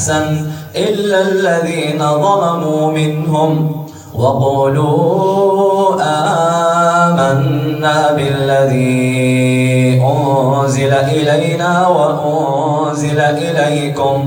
أحسن إلا الذين ظلموا منهم وقولوا آمنا بالذي أنزل إلينا وأنزل إليكم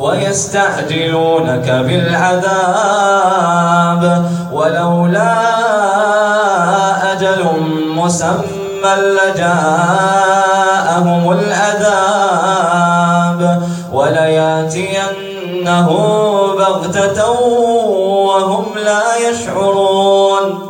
ويستعجلونك بالعذاب ولولا أجل مسمى لجاءهم العذاب ولياتينهم بغتة وهم لا يشعرون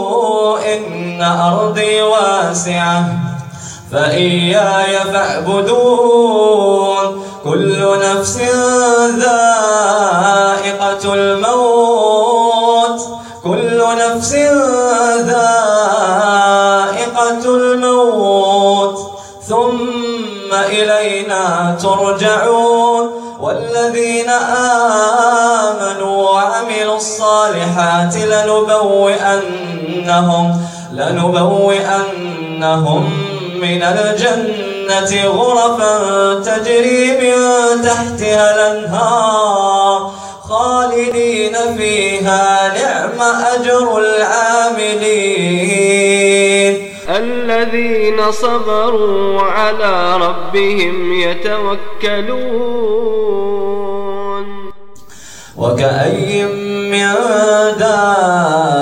أرضي واسعة فإياي فاعبدون. كل نفس ذائقة الموت كل نفس ذائقة الموت. ثم إلينا ترجعون. والذين آمنوا وعملوا الصالحات لنبوئنهم لنبوئنهم من الجنة غرفا تجري من تحتها الأنهار خالدين فيها نعم أجر العاملين. الذين صبروا على ربهم يتوكلون. وكأي من دابة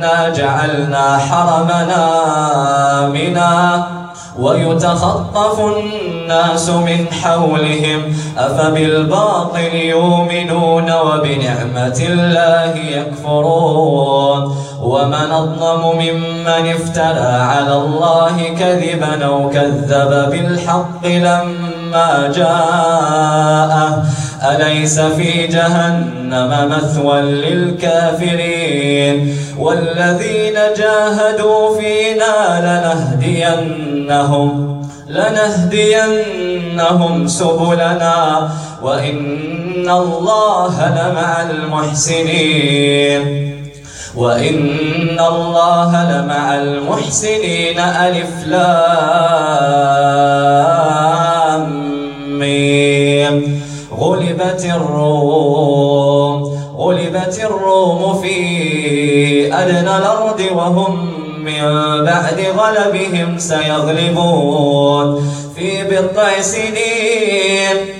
أنا جعلنا حرمنا منا ويتخطف الناس من حولهم أفبالباطل يؤمنون وبنعمة الله يكفرون ومن أظلم ممن افترى على الله كذبا أو كذب بالحق لما جاءه أليس في جهنم مثوى للكافرين؟ والذين جاهدوا فينا لنهدينهم لنهدينهم سبلنا وإن الله لمع المحسنين. وإن الله لمع المحسنين ألف لام ميم. غلبت الروم غلبت الروم في أدنى الأرض وهم من بعد غلبهم سيغلبون. في بضع سنين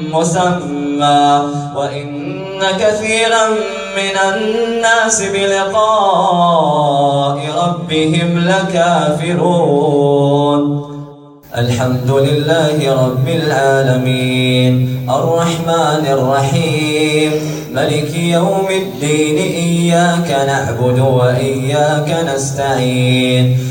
مسمى. وإن كثيرا من الناس بلقاء ربهم لكافرون. الحمد لله رب العالمين. الرحمن الرحيم. ملك يوم الدين. إياك نعبد وإياك نستعين.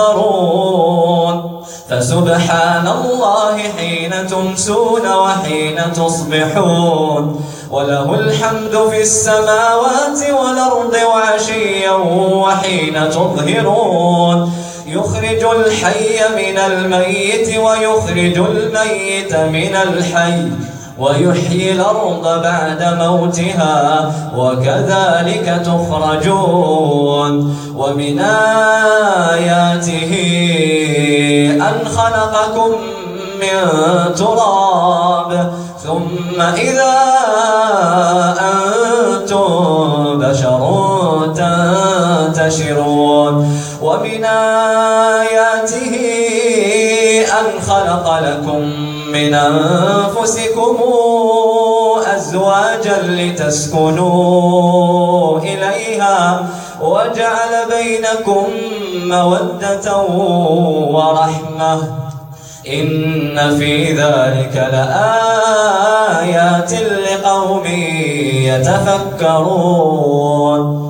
محضرون فسبحان الله حين تمسون وحين تصبحون. وله الحمد في السماوات والأرض وعشيا وحين تظهرون. يخرج الحي من الميت ويخرج الميت من الحي. ويحيي الأرض بعد موتها وكذلك تخرجون. ومن آياته أن خلقكم من تراب ثم إذا أنتم بشر تنتشرون. ومن آياته أن خلق لكم من أنفسكم أزواجا لتسكنوا إليها وجعل بينكم مودة ورحمة. إن في ذلك لآيات لقوم يتفكرون.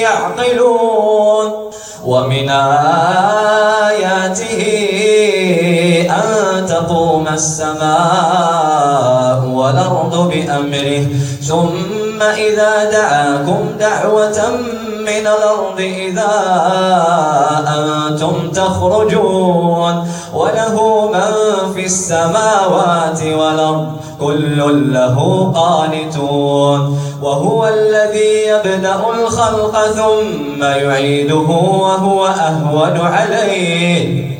يعقلون. ومن آياته أن تقوم السماء والأرض بأمره ثم إذا دعاكم دعوة من الأرض إذا أنتم تخرجون وله من في السماوات والأرض كل له قانتون وهو الذي يبدأ الخلق ثم يعيده وهو أهون عليه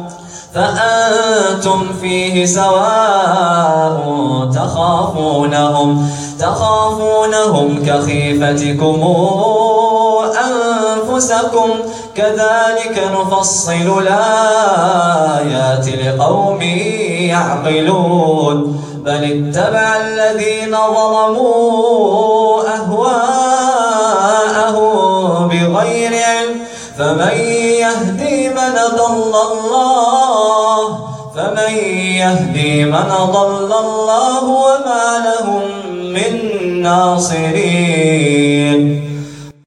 فأنتم فيه سواء تخافونهم تخافونهم كخيفتكم أنفسكم. كذلك نفصل الآيات لقوم يعقلون. بل اتبع الذين ظلموا أهواءهم بغير علم فمن يهدي من ضل الله فمن يهدي من ضل الله وما لهم من ناصرين